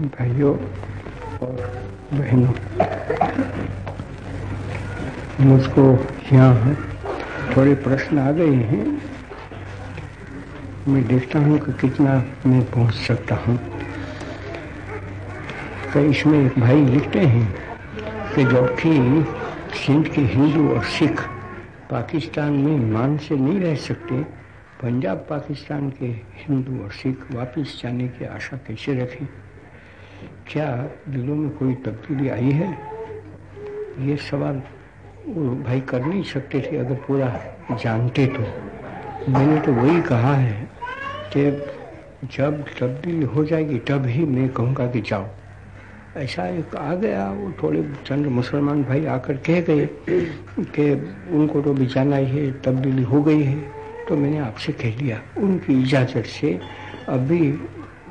भाइयों और बहनों, मुझको यहाँ थोड़े प्रश्न आ गए हैं। मैं देखता हूँ कि कितना मैं पहुँच सकता हूँ? तो इसमें एक भाई लिखते हैं कि जबकि सिंध के हिंदू और सिख पाकिस्तान में मान से नहीं रह सकते, पंजाब पाकिस्तान के हिंदू और सिख वापस जाने की आशा कैसे रखें? क्या दिलों में कोई तब्दीली आई है? ये सवाल वो भाई कर नहीं सकते थे, अगर पूरा जानते तो। मैंने तो वही कहा है कि जब तब्दीली हो जाएगी, तब ही मैं कहूँगा कि जाओ। ऐसा एक आ गया, वो थोड़े चंद मुसलमान भाई आकर कह गए कि उनको तो भी जाना ही है, तब्दीली हो गई है। तो मैंने आपसे कह दिया, उनकी इजाज़त से अभी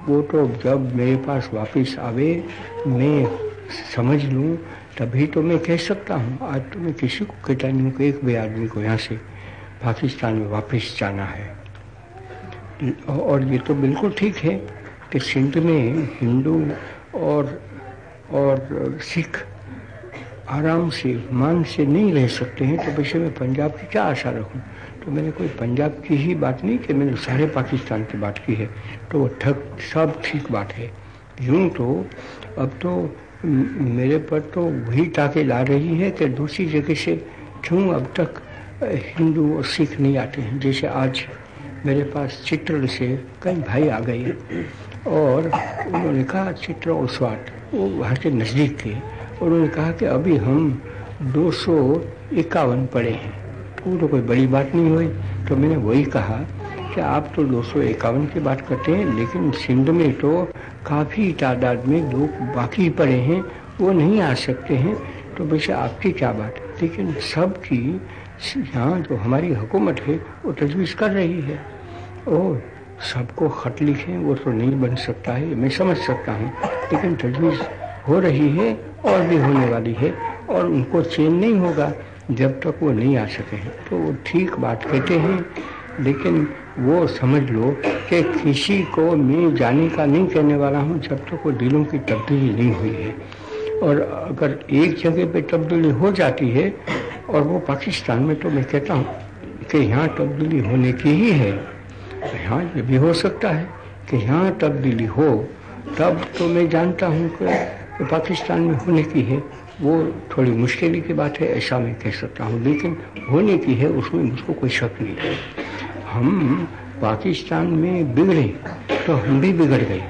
वो तो जब मेरे पास वापस आवे, मैं समझ लूँ, तभी तो मैं कह सकता हूँ, आज तो मैं किसी को कहता नहीं हूँ एक भी आदमी को यहाँ से पाकिस्तान में वापस जाना है। और ये तो बिल्कुल ठीक है कि सिंध में हिंदू और और सिख आराम से, मान से नहीं रह सकते हैं तो वैसे मैं पंजाब की क्या आशा रखूँ? तो मैंने कोई पंजाब की ही बात नहीं कि, मैंने सारे पाकिस्तान की बात की है। तो वो ठग, सब ठीक बात है। यूँ तो अब तो मेरे पर तो वही ताके ला रही है कि दूसरी जगह से क्यों अब तक हिंदू और सिख नहीं आते हैं? जैसे आज मेरे पास चित्र से कई भाई आ गए और उन्होंने कहा, चित्र और स्वाट वो वहाँ से नज़दीक थे। उन्होंने कहा कि अभी हम दो सौ इक्यावन पढ़े हैं। वो तो कोई बड़ी बात नहीं हुई। तो मैंने वही कहा कि आप तो दो सौ इक्यावन की बात करते हैं, लेकिन सिंध में तो काफ़ी तादाद में लोग बाकी पड़े हैं, वो नहीं आ सकते हैं। तो वैसे आपकी क्या बात है? लेकिन सबकी यहाँ जो हमारी हुकूमत है, वो तजवीज़ कर रही है। और सबको ख़त लिखें, वो तो नहीं बन सकता है, मैं समझ सकता हूँ। लेकिन तजवीज़ हो रही है और भी होने वाली है, और उनको चेन नहीं होगा। जब तक वो नहीं आ सके तो वो ठीक बात कहते हैं, लेकिन वो समझ लो कि किसी को मैं जाने का नहीं कहने वाला हूँ, जब तक वो दिलों की तब्दीली नहीं हुई है। और अगर एक जगह पे तब्दीली हो जाती है, और वो पाकिस्तान में तो मैं कहता हूँ कि यहाँ तब्दीली होने की ही है। यहाँ ये भी हो सकता है कि यहाँ तब्दीली हो, तब तो मैं जानता हूँ कि पाकिस्तान में होने की है। वो थोड़ी मुश्किल की बात है, ऐसा मैं कह सकता हूँ, लेकिन होने की है, उसमें मुझको कोई शक नहीं है। हम पाकिस्तान में बिगड़े तो हम भी बिगड़ गए।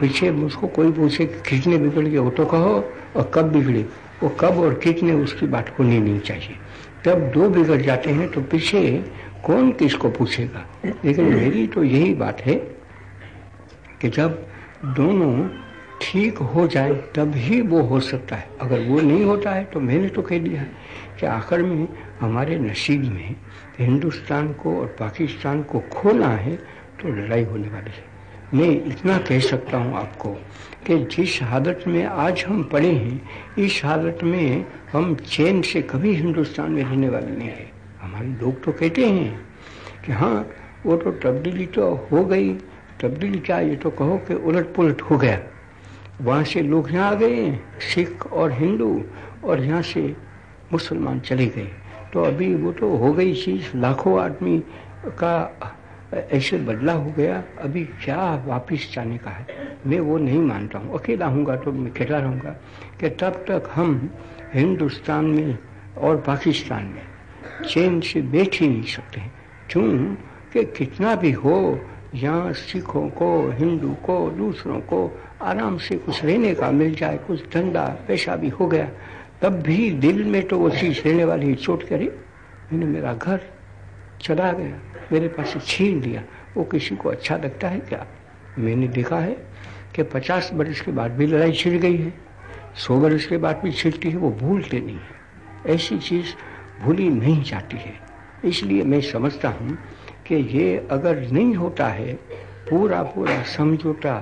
पीछे मुझको कोई पूछे कि कितने बिगड़ गए वो तो कहो, और कब बिगड़े? वो कब और कितने, उसकी बात होनी नहीं चाहिए। तब दो बिगड़ जाते हैं तो पीछे कौन किसको पूछेगा? लेकिन मेरी तो यही बात है कि जब दोनों ठीक हो जाए ही वो हो सकता है। अगर वो नहीं होता है तो मैंने तो कह दिया है कि आखिर में हमारे नसीब में हिंदुस्तान को और पाकिस्तान को खोना है तो लड़ाई होने वाली है। मैं इतना कह सकता हूँ आपको कि जिस हालत में आज हम पड़े हैं, इस हालत में हम चैन से कभी हिंदुस्तान में रहने वाले नहीं है। हमारे लोग तो कहते हैं कि हाँ वो तो तब्दीली तो हो गई। तब्दीली क्या, ये तो कहो कि उलट पुलट हो गया। वहाँ से लोग यहाँ आ गए, सिख और हिंदू, और यहाँ से मुसलमान चले गए। तो अभी वो तो हो गई चीज़, लाखों आदमी का ऐसे बदला हो गया। अभी क्या वापस जाने का है? मैं वो नहीं मानता हूँ। अकेला हूँगा तो मैं कहता रहूँगा कि तब तक हम हिंदुस्तान में और पाकिस्तान में चैन से बैठ ही नहीं सकते। क्यों? कि कितना भी हो यहाँ सिखों को, हिंदू को, दूसरों को आराम से कुछ रहने का मिल जाए, कुछ धंधा, पैसा भी हो गया, तब भी दिल में तो वो चीज़ रहने वाली चोट करी मैंने मेरा घर चला गया, मेरे पास से छीन लिया, वो किसी को अच्छा लगता है क्या? मैंने देखा है कि पचास बरस के बाद भी लड़ाई छिड़ गई है, सौ बरस के बाद भी छिड़ती है, वो भूलते नहीं है। ऐसी चीज़ भूली नहीं जाती है। इसलिए मैं समझता हूँ कि ये अगर नहीं होता है, पूरा पूरा समझौता,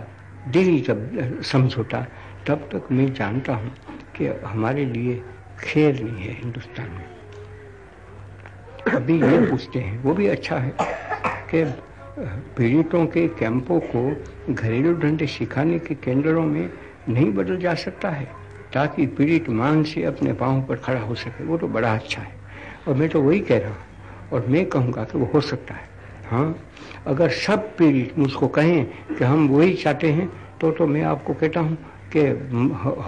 दिली जब समझौता, तब तक मैं जानता हूँ कि हमारे लिए खेल नहीं है हिंदुस्तान में। अभी ये पूछते हैं, वो भी अच्छा है कि पीड़ितों के कैंपों को घरेलू धंधे सिखाने के केंद्रों में नहीं बदल जा सकता है, ताकि पीड़ित मान से अपने पाँव पर खड़ा हो सके, वो तो बड़ा अच्छा है। और मैं तो वही कह रहा हूँ, और मैं कहूँगा कि वो हो सकता है। हाँ अगर सब पीड़ित मुझको कहें कि हम वही चाहते हैं तो तो मैं आपको कहता हूँ कि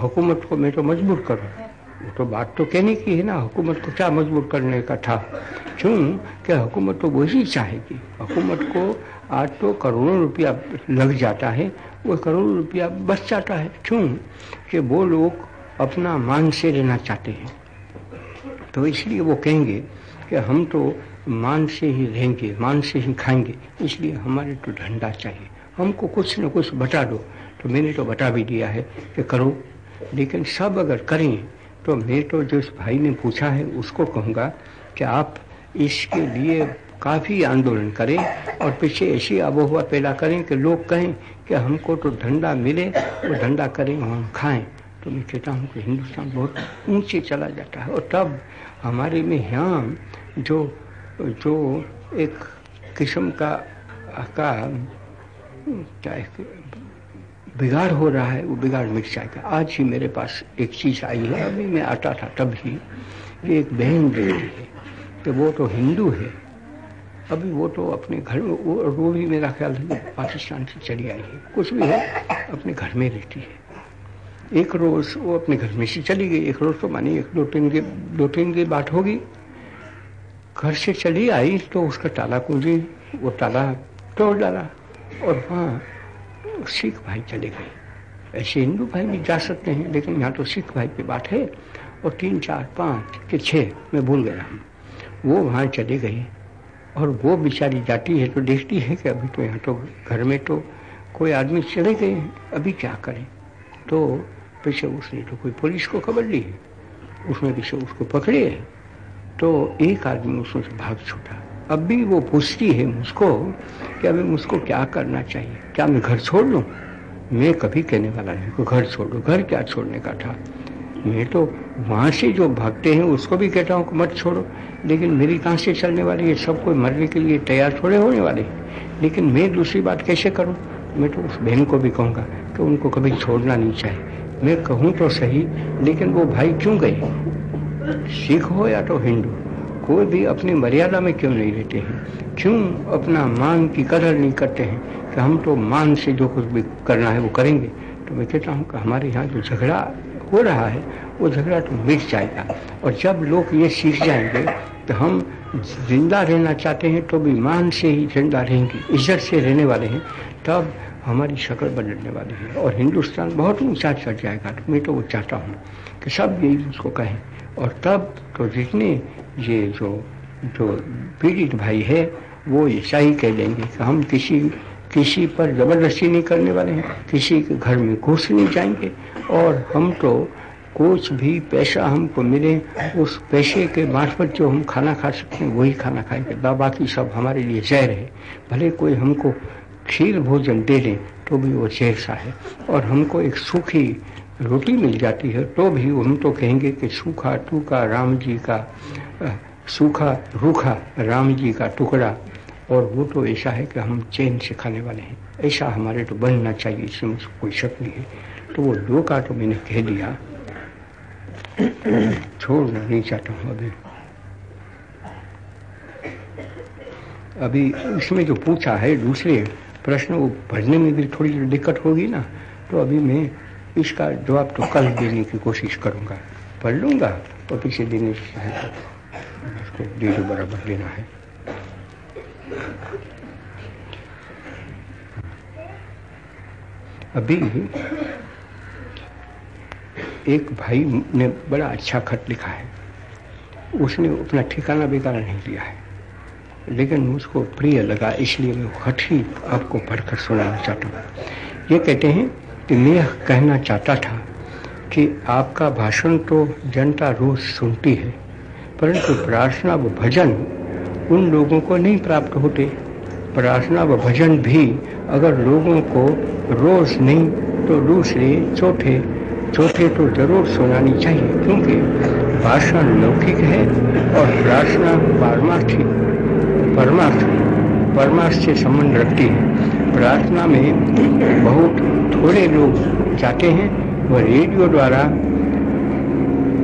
हुकूमत को मैं तो मजबूर करूँ। वो तो बात तो कहने की है ना, हुकूमत को क्या मजबूर करने का था? क्यों? कि हुकूमत तो वही चाहेगी। हुकूमत को आज तो करोड़ों रुपया लग जाता है, वो करोड़ों रुपया बच जाता है। क्यों? कि वो लोग अपना मान से लेना चाहते हैं। तो इसलिए वो कहेंगे कि हम तो मान से ही रहेंगे मान से ही खाएँगे। इसलिए हमारे तो धंधा चाहिए। हमको कुछ न कुछ बता दो। तो मैंने तो बता भी दिया है कि करो। लेकिन सब अगर करें तो मैं तो जिस भाई ने पूछा है, उसको कहूँगा कि आप इसके लिए काफ़ी आंदोलन करें और पीछे ऐसी आबोहवा पैदा करें कि लोग कहें कि हमको तो धंधा मिले, वो धंधा करें और हम खाएँ। तो मैं कहता हूँ कि हिंदुस्तान बहुत ऊँचे चला जाता है। और तब हमारे में यहाँ जो जो एक किस्म का का बिगाड़ हो रहा है वो बिगाड़ मिट जाएगा। आज ही मेरे पास एक चीज़ आई है अभी मैं आता था तब ही ये एक बहन रहती है कि वो तो हिंदू है। अभी वो तो अपने घर में वो, वो भी मेरा ख्याल है पाकिस्तान से चली आई है। कुछ भी है अपने घर में रहती है। एक रोज वो अपने घर में से चली गई एक रोज तो मानी एक दो तीन की दो तीन की बात होगी। घर से चली आई तो उसका ताला कुंजी वो ताला तोड़ डाला और वहाँ सिख भाई चले गए। ऐसे हिंदू भाई भी जा सकते हैं, लेकिन यहाँ तो सिख भाई की बात है और तीन, चार, पाँच के छः मैं भूल गया हूँ। वो वहाँ चले गए और वो बेचारी जाती है तो देखती है कि अभी तो यहाँ तो घर में तो कोई आदमी चले गए हैं, अभी क्या करें? तो पीछे उसने तो कोई पुलिस को खबर ली है उसने पीछे उसको पकड़े तो एक आदमी उसमें से भाग छूटा। अब भी वो पूछती है मुझको कि अभी मुझको क्या करना चाहिए? क्या मैं घर छोड़ लूँ मैं कभी कहने वाला नहीं, को घर छोड़ घर क्या छोड़ने का था? मैं तो वहाँ से जो भागते हैं उसको भी कहता हूँ कि मत छोड़ो। लेकिन मेरी कहाँ से चलने वाली है? सब कोई मरने के लिए तैयार थोड़े होने वाले लेकिन मैं दूसरी बात कैसे करूँ? मैं तो उस बहन को भी कहूँगा कि उनको कभी छोड़ना नहीं चाहिए। मैं कहूँ तो सही, लेकिन वो भाई क्यों गए? सिख हो या तो हिंदू, कोई भी अपनी मर्यादा में क्यों नहीं रहते हैं? क्यों अपना मान की कदर नहीं करते हैं? कि हम तो मान से जो कुछ भी करना है वो करेंगे। तो मैं कहता हूँ कि हमारे यहाँ जो झगड़ा हो रहा है, वो झगड़ा तो मिट जाएगा। और जब लोग ये सीख जाएँगे तो हम ज़िंदा रहना चाहते हैं तो भी मान से ही ज़िंदा रहेंगे, इज़्ज़त से रहने वाले हैं, तब हमारी शक्ल बदलने वाली है। और हिंदुस्तान बहुत ऊँचा चढ़ जाएगा तो मैं तो वो चाहता हूँ कि सब यही उसको कहें। और तब तो जितने ये जो जो पीड़ित भाई है, वो ऐसा ही कह देंगे कि हम किसी किसी पर ज़बरदस्ती नहीं करने वाले हैं, किसी के घर में घुस नहीं जाएँगे। और हम तो कुछ भी पैसा हमको मिले, उस पैसे के मार्फत जो हम खाना खा सकते हैं, वही खाना खाएँगे। बाकी सब हमारे लिए जहर है। भले कोई हमको खीर भोजन दे दें तो भी वो जहर सा है। और हमको एक सूखी रोटी मिल जाती है तो भी हम तो कहेंगे कि सूखा टूका राम जी का सूखा रूखा राम जी का टुकड़ा। और वो तो ऐसा है कि हम चैन से खाने वाले हैं। ऐसा हमारे तो बनना चाहिए, इसमें कोई शक नहीं है। तो वो दो का तो मैंने कह दिया। छोड़ना नहीं चाहता हूँ अभी। अभी इसमें जो पूछा है, दूसरे प्रश्न वो पढ़ने में भी थोड़ी दिक्कत होगी ना। तो अभी मैं इसका जवाब तो कल देने की कोशिश करूँगा। पढ़ लूँगा और किसी दिन उसको डेढ़ बराबर लेना है। अभी एक भाई ने बड़ा अच्छा खत लिखा है। उसने अपना ठिकाना बेकारा नहीं लिया है। लेकिन मुझको प्रिय लगा, इसलिए मैं खत ही आपको पढ़कर सुनाना चाहता हूँ। ये कहते हैं मैं कहना चाहता था कि आपका भाषण तो जनता रोज सुनती है, परंतु प्रार्थना व भजन उन लोगों को नहीं प्राप्त होते। प्रार्थना व भजन भी अगर लोगों को रोज नहीं तो दूसरे, चौथे चौथे तो ज़रूर सुनानी चाहिए, क्योंकि भाषण लौकिक है और प्रार्थना पारमार्थी परमार्थ परमार्थ से संबंध रखती है। प्रार्थना में बहुत थोड़े लोग जाते हैं। वह रेडियो द्वारा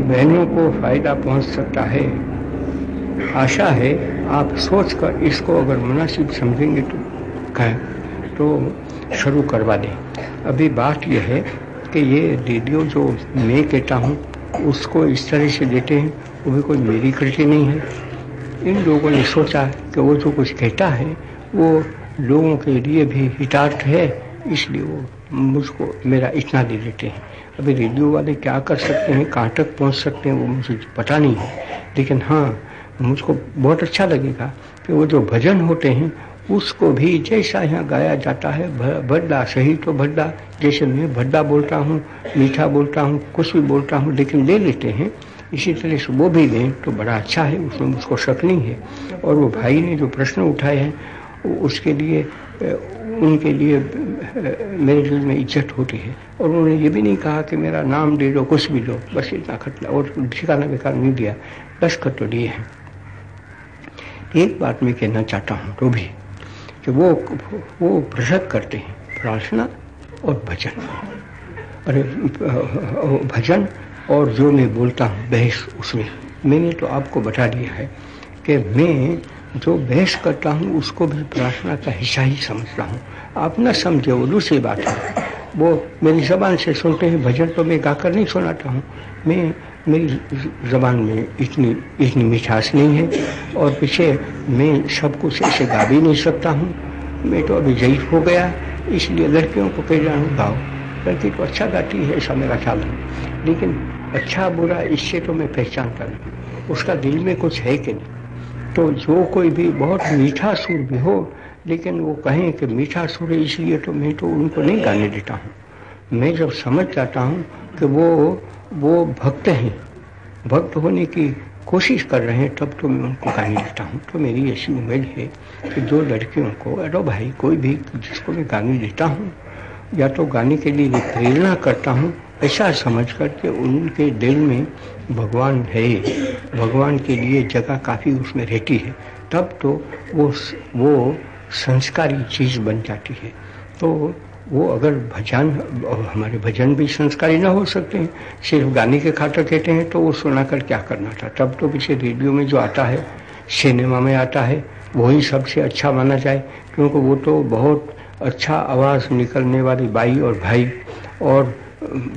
बहनों को फ़ायदा पहुँच सकता है। आशा है आप सोचकर इसको अगर मुनासिब समझेंगे तो कहें तो शुरू करवा दें। अभी बात यह है कि ये रेडियो जो मैं कहता हूँ, उसको इस तरह से देते हैं, वो भी कोई मेरी कृति नहीं है। इन लोगों ने सोचा कि वो जो कुछ कहता है, वो लोगों के लिए भी हितार्थ है, इसलिए वो मुझको मेरा इतना दे देते हैं। अभी रेडियो वाले क्या कर सकते हैं, कहाँ तक पहुँच सकते हैं, वो मुझे पता नहीं है। लेकिन हाँ मुझको बहुत अच्छा लगेगा कि वो जो भजन होते हैं, उसको भी जैसा यहाँ गाया जाता है भड्डा सही तो भड्डा, जैसे मैं भड्डा बोलता हूँ, मीठा बोलता हूँ, कुछ भी बोलता हूँ, लेकिन ले लेते हैं, इसी तरह से वो भी लें तो बड़ा अच्छा है, उसमें मुझको शक नहीं है। और वो भाई ने जो प्रश्न उठाए हैं उसके लिए उनके लिए मेरे दिल में इज़्ज़त होती है। और उन्होंने ये भी नहीं कहा कि मेरा नाम दे दो, कुछ भी दो, बस इतना खतला और ठिकाना बेकार नहीं दिया दस्खत तो दिए हैं। एक बात मैं कहना चाहता हूँ तो भी कि वो वो प्रसक करते हैं, प्रार्थना और भजन। अरे भजन और जो मैं बोलता हूँ, बहस उसमें। मैंने तो आपको बता दिया है कि मैं जो बहस करता हूँ, उसको भी प्रार्थना का हिस्सा ही समझता हूँ। आप न समझे, वो दूसरी बात है। वो मेरी जबान से सुनते हैं, भजन तो मैं गाकर नहीं सुनाता हूँ। मैं, मेरी जबान में इतनी इतनी मिठास नहीं है और पीछे मैं सब कुछ ऐसे गा भी नहीं सकता हूँ। मैं तो अभी जयीफ हो गया, इसलिए लड़कियों को कह रहा हूँ, गाओ। लड़की तो अच्छा गाती है, ऐसा मेरा ख्याल है। लेकिन अच्छा बुरा, इससे तो मैं पहचानता नहीं उसका दिल में कुछ है कि नहीं? तो जो कोई भी बहुत मीठा सुर भी हो, लेकिन वो कहें कि मीठा सुर है, इसलिए तो मैं तो उनको नहीं गाने देता हूँ। मैं जब समझ जाता हूँ कि वो वो भक्त हैं, भक्त होने की कोशिश कर रहे हैं, तब तो मैं उनको गाने देता हूँ। तो मेरी ऐसी उम्मीद है कि दो लड़कियों को, अरे भाई, कोई भी जिसको मैं गाने देता हूँ, या तो गाने के लिए प्रेरणा करता हूँ ऐसा समझ कर के उनके दिल में भगवान है। भगवान के लिए जगह काफ़ी उसमें रहती है। तब तो वो वो संस्कारी चीज़ बन जाती है। तो वो अगर भजन, हमारे भजन भी संस्कारी ना हो सकते हैं। सिर्फ़ गाने के खातर कहते हैं तो वो सुना कर क्या करना था? तब तो पीछे रेडियो में जो आता है, सिनेमा में आता है, वही सबसे अच्छा माना जाए। क्योंकि वो तो बहुत अच्छा आवाज़ निकलने वाली बाई और भाई और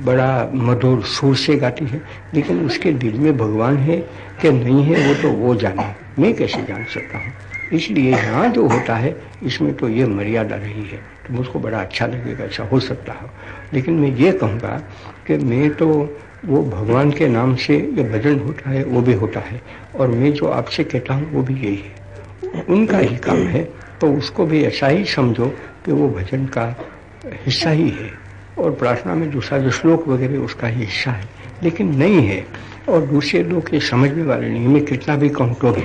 बड़ा मधुर सुर से गाती है, लेकिन उसके दिल में भगवान है कि नहीं है, वो तो वो जाने। मैं कैसे जान सकता हूँ? इसलिए यहाँ जो होता है, इसमें तो ये मर्यादा रही है तो मुझको बड़ा अच्छा लगेगा, ऐसा हो सकता है। लेकिन मैं ये कहूँगा कि मैं तो वो भगवान के नाम से ये भजन होता है, वो भी होता है। और मैं जो आपसे कहता हूँ, वो भी यही है। उनका ही काम है तो उसको भी ऐसा ही समझो कि वो भजन का हिस्सा ही है। और प्रार्थना में दूसरा जो श्लोक वगैरह, उसका ही हिस्सा है। लेकिन नहीं है। और दूसरे लोग ये समझने वाले नहीं। मैं कितना भी कहूँ तो भी।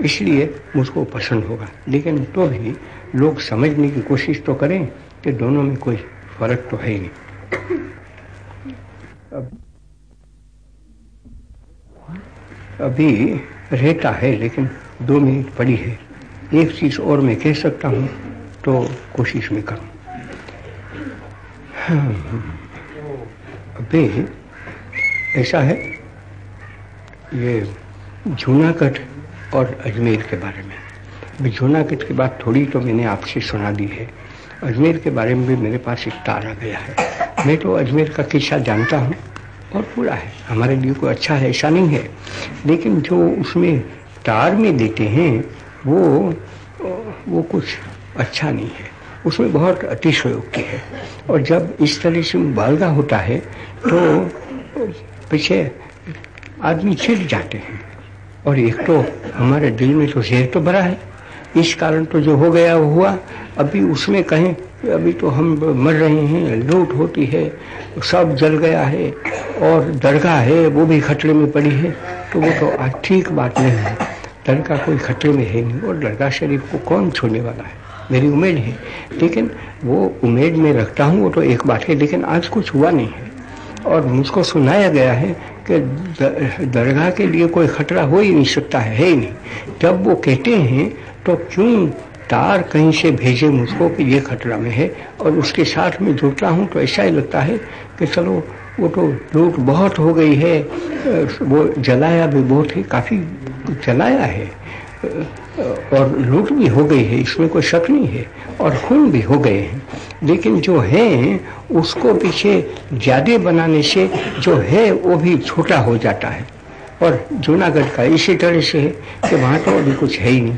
इसलिए मुझको पसंद होगा। लेकिन तो भी लोग समझने की कोशिश तो करें कि दोनों में कोई फ़र्क तो है ही नहीं। अब, अभी रहता है, लेकिन दो मिनट पड़ी है। एक चीज़ और मैं कह सकता हूँ तो कोशिश में करूँ। अभी ऐसा है, ये जूनागढ़ और अजमेर के बारे में। अभी जूनागढ़ की बात थोड़ी तो मैंने आपसे सुना दी है। अजमेर के बारे में भी मेरे पास एक तार आ गया है। मैं तो अजमेर का किस्सा जानता हूँ और पूरा है। हमारे लिए कोई अच्छा है, ऐसा नहीं है। लेकिन जो उसमें तार में देते हैं, वो वो कुछ अच्छा नहीं है। उसमें बहुत अतिशयोक्ति है। और जब इस तरह से मुबालगा होता है तो पीछे आदमी चिढ़ जाते हैं। और एक तो हमारे दिल में तो शेर तो भरा है। इस कारण तो जो हो गया, वो हुआ। अभी उसमें कहें, अभी तो हम मर रहे हैं, लूट होती है, सब जल गया है, और दरगाह है, वो भी खतरे में पड़ी है। तो वो तो ठीक बात नहीं है। दरगाह कोई खतरे में है नहीं। और दरगाह शरीफ को कौन छोड़ने वाला है? मेरी उम्मीद है। लेकिन वो उम्मीद में रखता हूँ वो तो एक बात है लेकिन आज कुछ हुआ नहीं है। और मुझको सुनाया गया है कि दरगाह के लिए कोई खतरा हो ही नहीं सकता है, है ही नहीं। जब वो कहते हैं तो क्यों तार कहीं से भेजे मुझको कि ये खतरा में है? और उसके साथ में जुड़ता हूँ तो ऐसा ही लगता है कि चलो वो तो लूट बहुत हो गई है। वो जलाया भी बहुत है काफ़ी जलाया है। और लूट भी हो गई है, इसमें कोई शक नहीं है, और खून भी हो गए हैं। लेकिन जो है, उसको पीछे ज़्यादा बनाने से जो है, वो भी छोटा हो जाता है। और जूनागढ़ का इसी तरह से है कि वहाँ तो अभी कुछ है ही नहीं।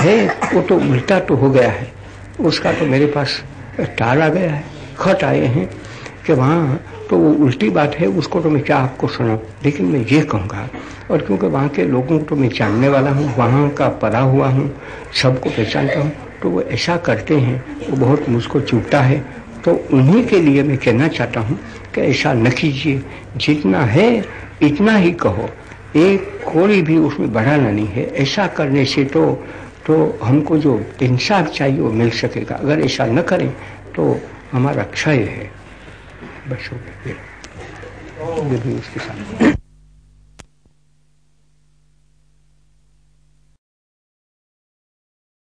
है, वो तो उल्टा तो हो गया है। उसका तो मेरे पास टाल आ गया है। खत आए हैं कि वहाँ तो वो उल्टी बात है, उसको तो मैं क्या आपको सुना? लेकिन मैं ये कहूँगा, और क्योंकि वहाँ के लोगों को तो मैं जानने वाला हूँ, वहाँ का पढ़ा हुआ हूँ, सबको पहचानता हूँ तो वो ऐसा करते हैं, वो बहुत मुझको चुभता है। तो उन्हीं के लिए मैं कहना चाहता हूँ कि ऐसा न कीजिए, जितना है, इतना ही कहो। एक कोई भी उसमें बढ़ाना नहीं है, ऐसा करने से तो तो हमको जो इंसाफ चाहिए वो मिल सकेगा। अगर ऐसा न करें तो हमारा क्षय है। बस के ये भी उसके साथ।